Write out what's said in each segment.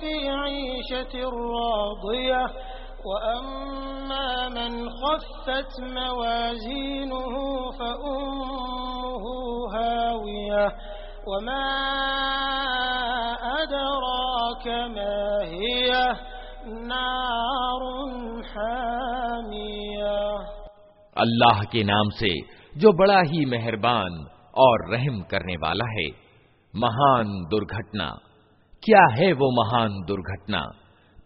في عيشة راضية وأما من خفت موازينه فأمه هاوية. وما أدراك ما هي؟ نار حامية. الله کے نام سے جو بڑا ہی مہربان اور رحم کرنے والا ہے مہان درگھٹنا۔ क्या है वो महान दुर्घटना?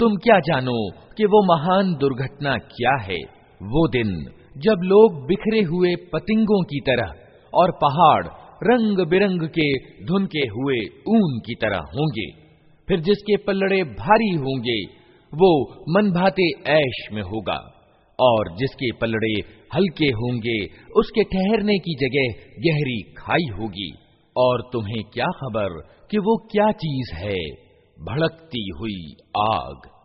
तुम क्या जानो कि वो महान दुर्घटना क्या है? वो दिन जब लोग बिखरे हुए पतिंगों की तरह और पहाड़ रंग बिरंग के धुनके हुए ऊन की तरह होंगे, फिर जिसके पल्लड़े भारी होंगे, वो मन भाते ऐश में होगा और जिसके पलड़े हल्के होंगे, उसके ठहरने की जगह गहरी खाई होगी। और तुम्हें क्या खबर कि वो क्या चीज़ है? भड़कती हुई आग।